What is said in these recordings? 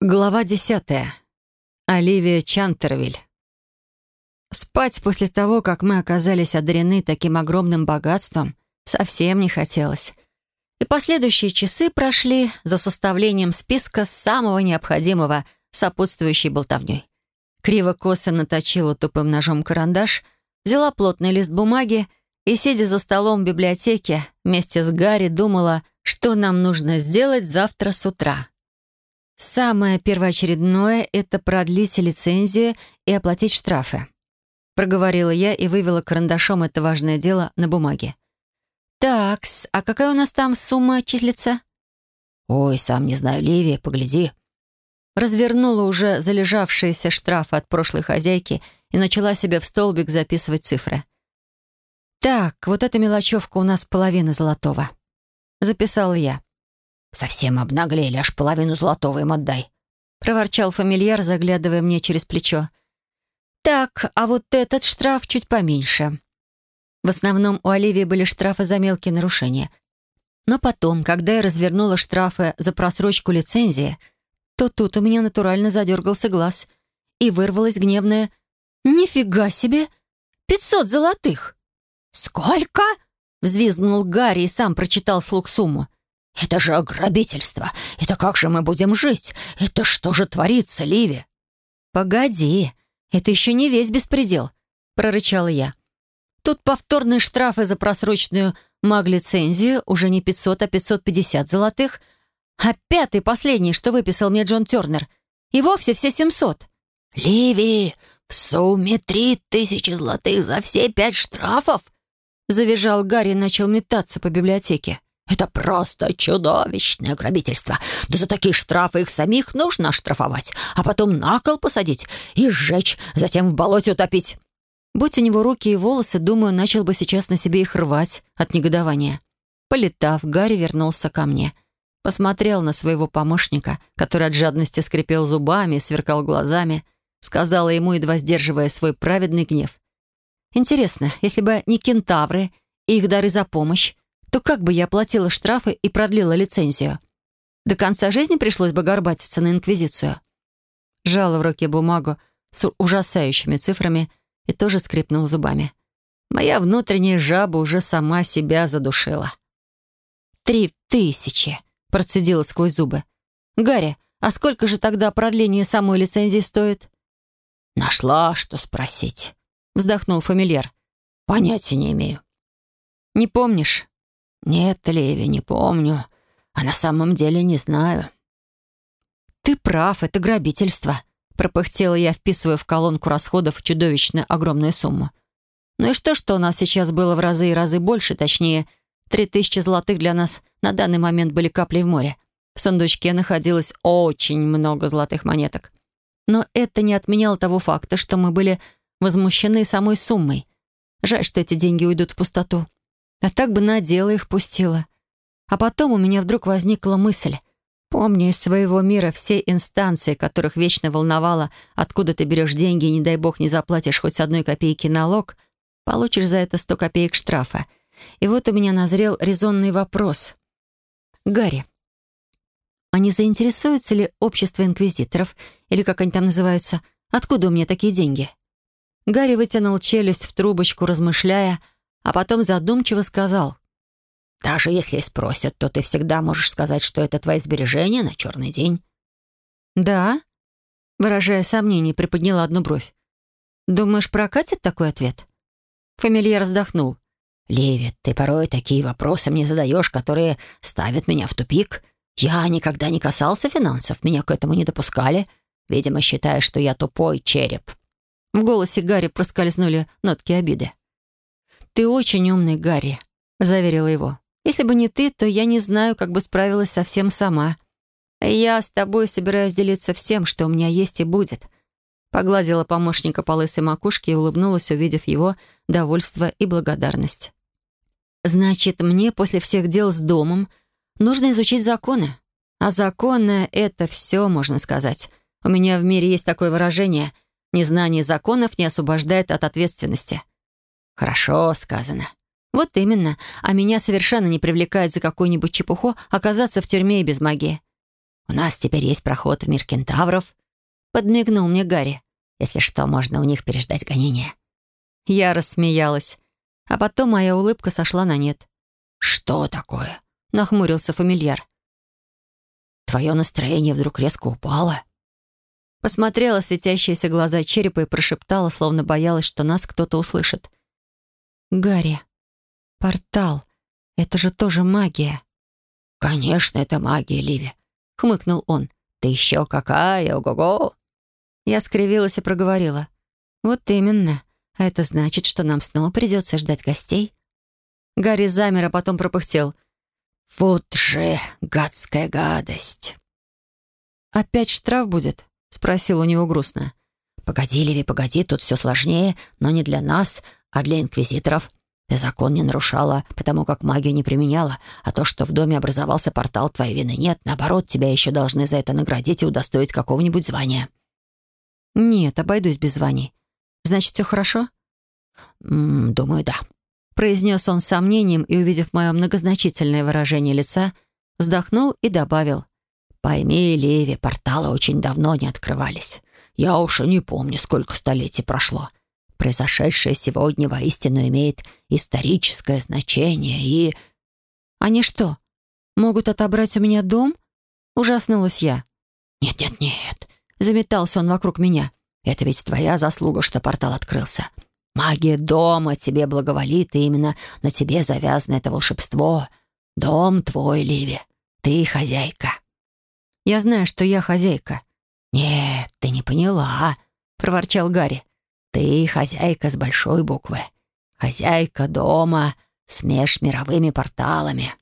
Глава десятая. Оливия Чантервиль. Спать после того, как мы оказались одарены таким огромным богатством, совсем не хотелось. И последующие часы прошли за составлением списка самого необходимого сопутствующей болтовней. Криво-косо наточила тупым ножом карандаш, взяла плотный лист бумаги и, сидя за столом в библиотеке, вместе с Гарри думала, что нам нужно сделать завтра с утра. Самое первоочередное — это продлить лицензию и оплатить штрафы. Проговорила я и вывела карандашом это важное дело на бумаге. «Такс, а какая у нас там сумма числится?» «Ой, сам не знаю, Ливия, погляди». Развернула уже залежавшиеся штрафы от прошлой хозяйки и начала себе в столбик записывать цифры. «Так, вот эта мелочевка у нас половина золотого». Записала я. «Совсем обнаглели, аж половину золотого им отдай», — проворчал фамильяр, заглядывая мне через плечо. «Так, а вот этот штраф чуть поменьше». В основном у Оливии были штрафы за мелкие нарушения. Но потом, когда я развернула штрафы за просрочку лицензии, то тут у меня натурально задергался глаз и вырвалось гневное «Нифига себе! Пятьсот золотых!» «Сколько?» — взвизгнул Гарри и сам прочитал слух сумму. «Это же ограбительство! Это как же мы будем жить? Это что же творится, Ливи?» «Погоди, это еще не весь беспредел», — прорычала я. «Тут повторные штрафы за просроченную маг-лицензию уже не 500, а 550 золотых, а пятый, последний, что выписал мне Джон Тернер, и вовсе все 700». «Ливи, в сумме три тысячи золотых за все пять штрафов?» Завизжал Гарри и начал метаться по библиотеке. Это просто чудовищное грабительство. Да за такие штрафы их самих нужно оштрафовать, а потом на кол посадить и сжечь, затем в болоте утопить. Будь у него руки и волосы, думаю, начал бы сейчас на себе их рвать от негодования. Полетав, Гарри вернулся ко мне. Посмотрел на своего помощника, который от жадности скрипел зубами и сверкал глазами. Сказала ему, едва сдерживая свой праведный гнев. «Интересно, если бы не кентавры и их дары за помощь, то как бы я оплатила штрафы и продлила лицензию? До конца жизни пришлось бы горбатиться на Инквизицию. Жала в руке бумагу с ужасающими цифрами и тоже скрипнула зубами. Моя внутренняя жаба уже сама себя задушила. «Три тысячи!» — процедила сквозь зубы. «Гарри, а сколько же тогда продление самой лицензии стоит?» «Нашла, что спросить», — вздохнул фамильяр. «Понятия не имею». «Не помнишь?» «Нет, Леви, не помню. А на самом деле не знаю». «Ты прав, это грабительство», — пропыхтела я, вписывая в колонку расходов чудовищно огромную сумму. «Ну и что, что у нас сейчас было в разы и разы больше, точнее, три тысячи золотых для нас на данный момент были каплей в море. В сундучке находилось очень много золотых монеток. Но это не отменяло того факта, что мы были возмущены самой суммой. Жаль, что эти деньги уйдут в пустоту. А так бы на дело их пустила. А потом у меня вдруг возникла мысль. Помня из своего мира все инстанции, которых вечно волновало, откуда ты берешь деньги и, не дай бог, не заплатишь хоть с одной копейки налог, получишь за это сто копеек штрафа. И вот у меня назрел резонный вопрос. «Гарри, а не заинтересуется ли общество инквизиторов, или как они там называются, откуда у меня такие деньги?» Гарри вытянул челюсть в трубочку, размышляя, а потом задумчиво сказал. «Даже если спросят, то ты всегда можешь сказать, что это твои сбережения на черный день». «Да?» Выражая сомнение, приподняла одну бровь. «Думаешь, прокатит такой ответ?» Фамильяр вздохнул. «Леви, ты порой такие вопросы мне задаешь, которые ставят меня в тупик. Я никогда не касался финансов, меня к этому не допускали. Видимо, считая, что я тупой череп». В голосе Гарри проскользнули нотки обиды. «Ты очень умный, Гарри», — заверила его. «Если бы не ты, то я не знаю, как бы справилась совсем сама. Я с тобой собираюсь делиться всем, что у меня есть и будет». Погладила помощника по лысой макушке и улыбнулась, увидев его довольство и благодарность. «Значит, мне после всех дел с домом нужно изучить законы. А законы — это все, можно сказать. У меня в мире есть такое выражение «незнание законов не освобождает от ответственности». «Хорошо сказано». «Вот именно. А меня совершенно не привлекает за какую-нибудь чепуху оказаться в тюрьме и без магии». У нас теперь есть проход в мир кентавров», — подмигнул мне Гарри. «Если что, можно у них переждать гонение». Я рассмеялась, а потом моя улыбка сошла на нет. «Что такое?» — нахмурился фамильяр. «Твое настроение вдруг резко упало?» Посмотрела светящиеся глаза черепа и прошептала, словно боялась, что нас кто-то услышит. «Гарри, портал. Это же тоже магия». «Конечно, это магия, Ливи», — хмыкнул он. «Ты еще какая, ого-го!» Я скривилась и проговорила. «Вот именно. А это значит, что нам снова придется ждать гостей?» Гарри замер, а потом пропыхтел. «Вот же гадская гадость!» «Опять штраф будет?» — спросил у него грустно. «Погоди, Леви, погоди, тут все сложнее, но не для нас, а для инквизиторов. Ты закон не нарушала, потому как магию не применяла, а то, что в доме образовался портал, твоей вины нет. Наоборот, тебя еще должны за это наградить и удостоить какого-нибудь звания». «Нет, обойдусь без званий. Значит, все хорошо?» М -м, «Думаю, да», — произнес он с сомнением и, увидев мое многозначительное выражение лица, вздохнул и добавил. «Пойми, Леви, порталы очень давно не открывались. Я уж и не помню, сколько столетий прошло. Произошедшее сегодня воистину имеет историческое значение и...» «Они что, могут отобрать у меня дом?» — ужаснулась я. «Нет-нет-нет», — заметался он вокруг меня. «Это ведь твоя заслуга, что портал открылся. Магия дома тебе благоволит, и именно на тебе завязано это волшебство. Дом твой, Ливи. Ты хозяйка». «Я знаю, что я хозяйка». «Нет, ты не поняла», — проворчал Гарри. «Ты хозяйка с большой буквы. Хозяйка дома с межмировыми порталами».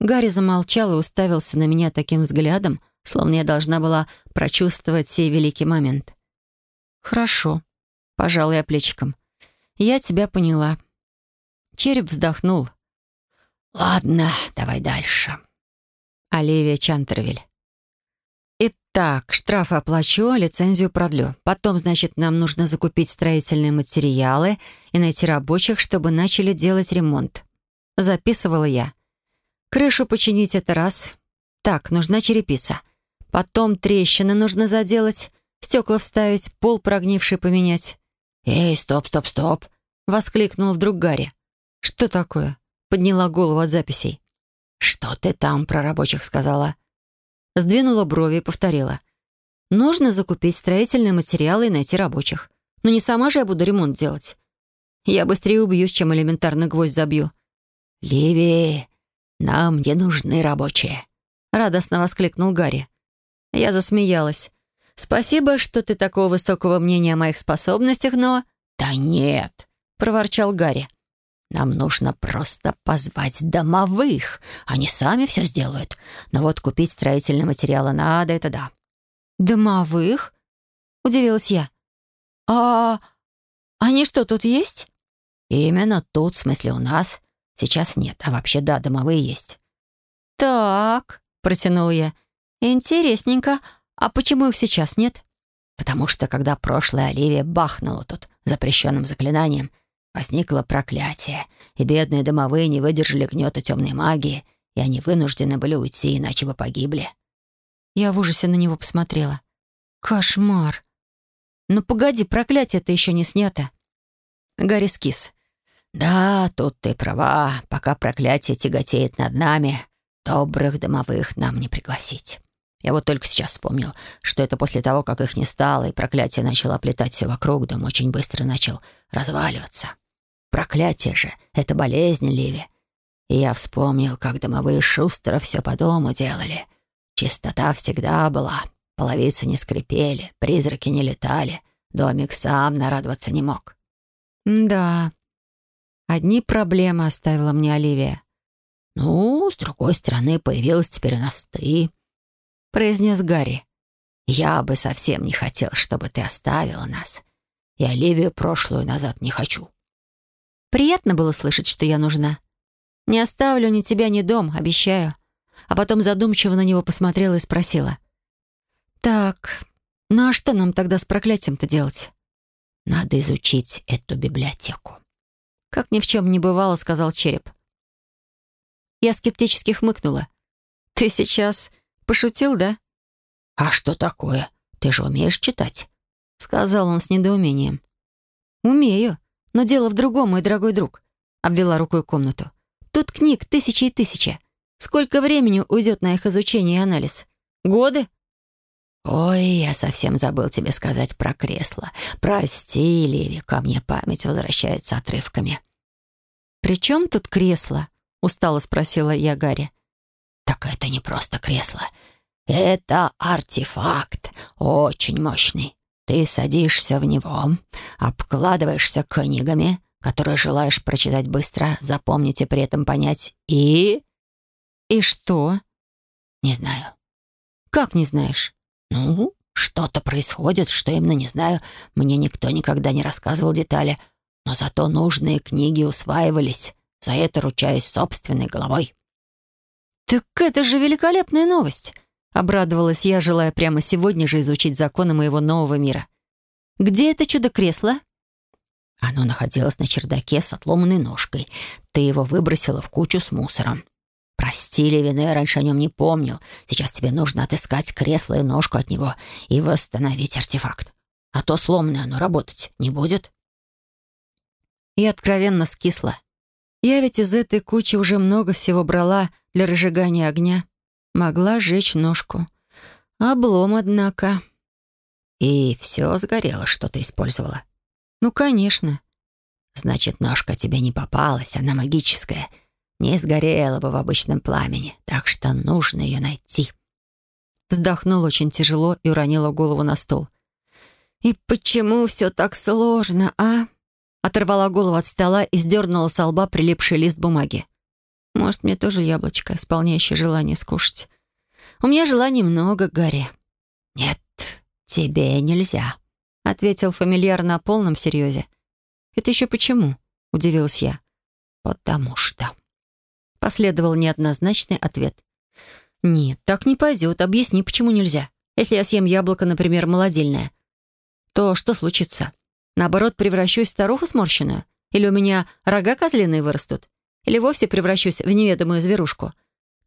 Гарри замолчал и уставился на меня таким взглядом, словно я должна была прочувствовать сей великий момент. «Хорошо», — пожал я плечиком. «Я тебя поняла». Череп вздохнул. «Ладно, давай дальше». Оливия Чантервиль. «Итак, штрафы оплачу, а лицензию продлю. Потом, значит, нам нужно закупить строительные материалы и найти рабочих, чтобы начали делать ремонт». Записывала я. «Крышу починить — это раз. Так, нужна черепица. Потом трещины нужно заделать, стекла вставить, пол прогнивший поменять». «Эй, стоп, стоп, стоп!» — воскликнул вдруг Гарри. «Что такое?» — подняла голову от записей. «Что ты там про рабочих сказала?» Сдвинула брови и повторила. «Нужно закупить строительные материалы и найти рабочих. Но не сама же я буду ремонт делать. Я быстрее убьюсь, чем элементарно гвоздь забью». «Ливи, нам не нужны рабочие», — радостно воскликнул Гарри. Я засмеялась. «Спасибо, что ты такого высокого мнения о моих способностях, но...» «Да нет», — проворчал Гарри. Нам нужно просто позвать домовых. Они сами все сделают. Но вот купить строительные материалы надо, это да». «Домовых?» — удивилась я. «А они что, тут есть?» «Именно тут, в смысле у нас. Сейчас нет, а вообще да, домовые есть». «Так», — протянул я. «Интересненько. А почему их сейчас нет?» «Потому что, когда прошлая Оливия бахнула тут запрещенным заклинанием, Возникло проклятие, и бедные домовые не выдержали гнета темной магии, и они вынуждены были уйти, иначе бы погибли. Я в ужасе на него посмотрела. Кошмар. Ну погоди, проклятие-то еще не снято. Гарри скис. Да, тут ты права. Пока проклятие тяготеет над нами, добрых домовых нам не пригласить. Я вот только сейчас вспомнил, что это после того, как их не стало, и проклятие начало оплетать все вокруг, дом очень быстро начал разваливаться. Проклятие же — это болезнь, Ливи. И я вспомнил, как домовые шустро все по дому делали. Чистота всегда была, половицы не скрипели, призраки не летали, домик сам нарадоваться не мог. «Да, одни проблемы оставила мне Оливия». «Ну, с другой стороны, появилась теперь у нас ты», — произнес Гарри. «Я бы совсем не хотел, чтобы ты оставила нас. И Оливию прошлую назад не хочу». Приятно было слышать, что я нужна. Не оставлю ни тебя, ни дом, обещаю. А потом задумчиво на него посмотрела и спросила. «Так, ну а что нам тогда с проклятием-то делать?» «Надо изучить эту библиотеку». «Как ни в чем не бывало», — сказал череп. Я скептически хмыкнула. «Ты сейчас пошутил, да?» «А что такое? Ты же умеешь читать?» — сказал он с недоумением. «Умею, но дело в другом, мой дорогой друг», — обвела рукой комнату. «Тут книг тысячи и тысячи. Сколько времени уйдет на их изучение и анализ? Годы?» «Ой, я совсем забыл тебе сказать про кресло. Прости, Ливи, ко мне память возвращается отрывками». «При чем тут кресло?» — устало спросила я Гарри. «Так это не просто кресло. Это артефакт, очень мощный. Ты садишься в него, обкладываешься книгами, которые желаешь прочитать быстро, запомнить и при этом понять, и...» «И что?» «Не знаю». «Как не знаешь?» «Ну, что-то происходит, что именно не знаю. Мне никто никогда не рассказывал детали, но зато нужные книги усваивались. За это ручаюсь собственной головой». «Так это же великолепная новость!» — обрадовалась я, желая прямо сегодня же изучить законы моего нового мира. «Где это чудо-кресло?» Оно находилось на чердаке с отломанной ножкой. Ты его выбросила в кучу с мусором. «Прости, Леви, но я раньше о нем не помнил. Сейчас тебе нужно отыскать кресло и ножку от него и восстановить артефакт. А то сломанное оно работать не будет». И откровенно скисла. Я ведь из этой кучи уже много всего брала для разжигания огня. Могла сжечь ножку. Облом, однако. «И все сгорело, что ты использовала?» «Ну, конечно». «Значит, ножка тебе не попалась, она магическая» не сгорела бы в обычном пламени, так что нужно ее найти». Вздохнула очень тяжело и уронила голову на стол. «И почему все так сложно, а?» Оторвала голову от стола и сдернула с лба прилипший лист бумаги. «Может, мне тоже яблочко, исполняющее желание скушать? У меня желаний много, Гарри». «Нет, тебе нельзя», — ответил фамильяр на полном серьезе. «Это еще почему?» — удивилась я. «Потому что...» Последовал неоднозначный ответ. «Нет, так не пойдет. Объясни, почему нельзя. Если я съем яблоко, например, молодильное, то что случится? Наоборот, превращусь в старуху сморщенную? Или у меня рога козлиные вырастут? Или вовсе превращусь в неведомую зверушку?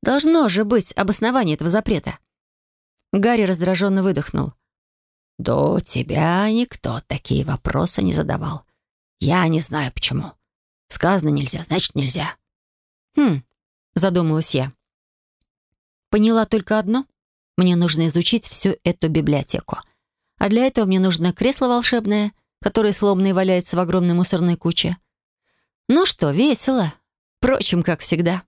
Должно же быть обоснование этого запрета». Гарри раздраженно выдохнул. «До тебя никто такие вопросы не задавал. Я не знаю, почему. Сказано нельзя, значит нельзя. «Хм», — задумалась я. Поняла только одно. Мне нужно изучить всю эту библиотеку. А для этого мне нужно кресло волшебное, которое сломано и валяется в огромной мусорной куче. Ну что, весело. Впрочем, как всегда.